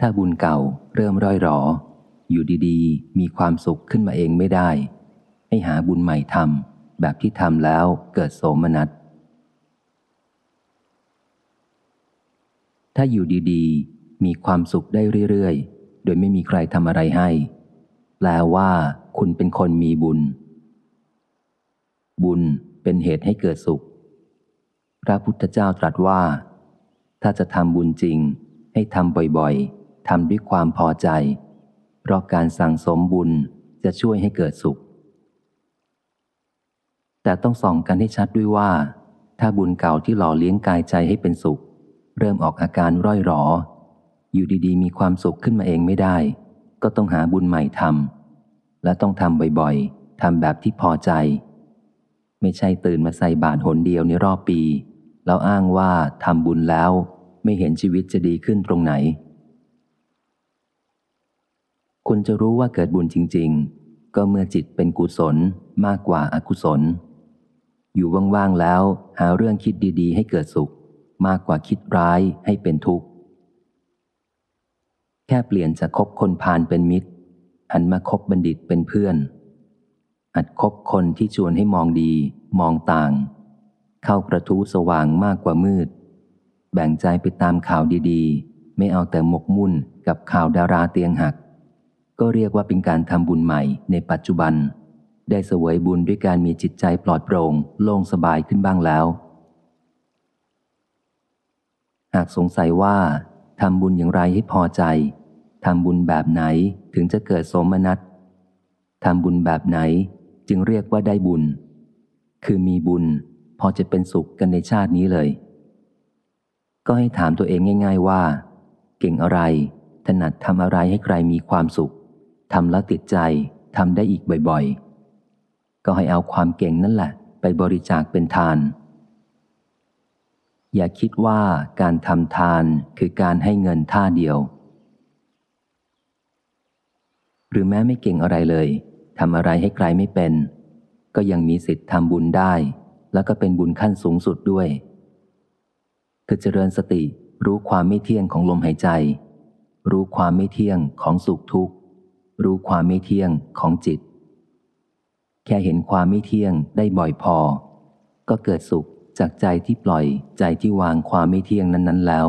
ถ้าบุญเก่าเริ่มร่อยหรอ อยู่ดีๆ มีความสุขขึ้นมาเองไม่ได้ ให้หาบุญใหม่ทำแบบที่ทำแล้วเกิดโสมนัส ถ้าอยู่ดีๆ มีความสุขได้เรื่อยๆ โดยไม่มีใครทำอะไรให้ แปลว่าคุณเป็นคนมีบุญ บุญเป็นเหตุให้เกิดสุข พระพุทธเจ้าตรัสว่า ถ้าจะทำบุญจริงให้ทำบ่อยๆ ทำด้วยความพอใจ เพราะการสั่งสมบุญจะช่วยให้เกิดสุข แต่ต้องส่องกันให้ชัดด้วยว่า ถ้าบุญเก่าที่หล่อเลี้ยงกายใจให้เป็นสุข เริ่มออกอาการร่อยหรอ อยู่ดีๆ มีความสุขขึ้นมาเองไม่ได้ ก็ต้องหาบุญใหม่ทำและต้องทำบ่อยๆทำแบบที่พอใจ ไม่ใช่ตื่นมาใส่บาตรหนเดียวในรอบปี แล้วอ้างว่าทำบุญแล้วไม่เห็นชีวิตจะดีขึ้นตรงไหน คุณจะรู้ว่าเกิดบุญจริง ๆ ก็เมื่อจิตเป็นกุศลมากกว่าอากุศล อยู่ว่างๆแล้ว หาเรื่องคิดดีๆ ให้เกิดสุข มากกว่าคิดร้ายให้เป็นทุกข์ แค่เปลี่ยนจากคบคนพาลเป็นมิตร หันมาคบบัณฑิตเป็นเพื่อนหัดคบคนที่ชวนให้มองดี มองต่าง เข้ากระทู้สว่างมากกว่ามืด แบ่งใจไปตามข่าวดีๆ ไม่เอาแต่หมกมุ่นกับข่าวดาราเตียงหัก ก็เรียกว่าเป็นการทำบุญใหม่ในปัจจุบัน ได้เสวยบุญด้วยการมีจิตใจปลอดโปร่งโล่งสบายขึ้นบ้างแล้ว หากสงสัยว่าทำบุญอย่างไรให้พอใจทำบุญแบบไหนถึงจะเกิดสมนัตทำบุญแบบไหนจึงเรียกว่าได้บุญ คือมีบุญพอจะเป็นสุขกันในชาตินี้เลย ก็ให้ถามตัวเองง่าย ๆว่า เก่งอะไร ถนัดทำอะไรให้ใครมีความสุข ทำแล้วติดใจทำได้อีกบ่อยๆ ก็ให้เอาความเก่งนั่นแหละ ไปบริจาคเป็นทาน อย่าคิดว่าการทำทานคือการให้เงินท่าเดียว หรือแม้ไม่เก่งอะไรเลยทำอะไรให้ใครไม่เป็น ก็ยังมีสิทธิ์ทำบุญได้ แล้วก็เป็นบุญขั้นสูงสุดด้วย คือเจริญสติรู้ความไม่เที่ยงของลมหายใจ รู้ความไม่เที่ยงของสุขทุกข์ รู้ความไม่เที่ยงของจิต แค่เห็นความไม่เที่ยงได้บ่อยพอ ก็เกิดสุขจากใจที่ปล่อยใจที่วางความไม่เที่ยงนั้น ๆ แล้ว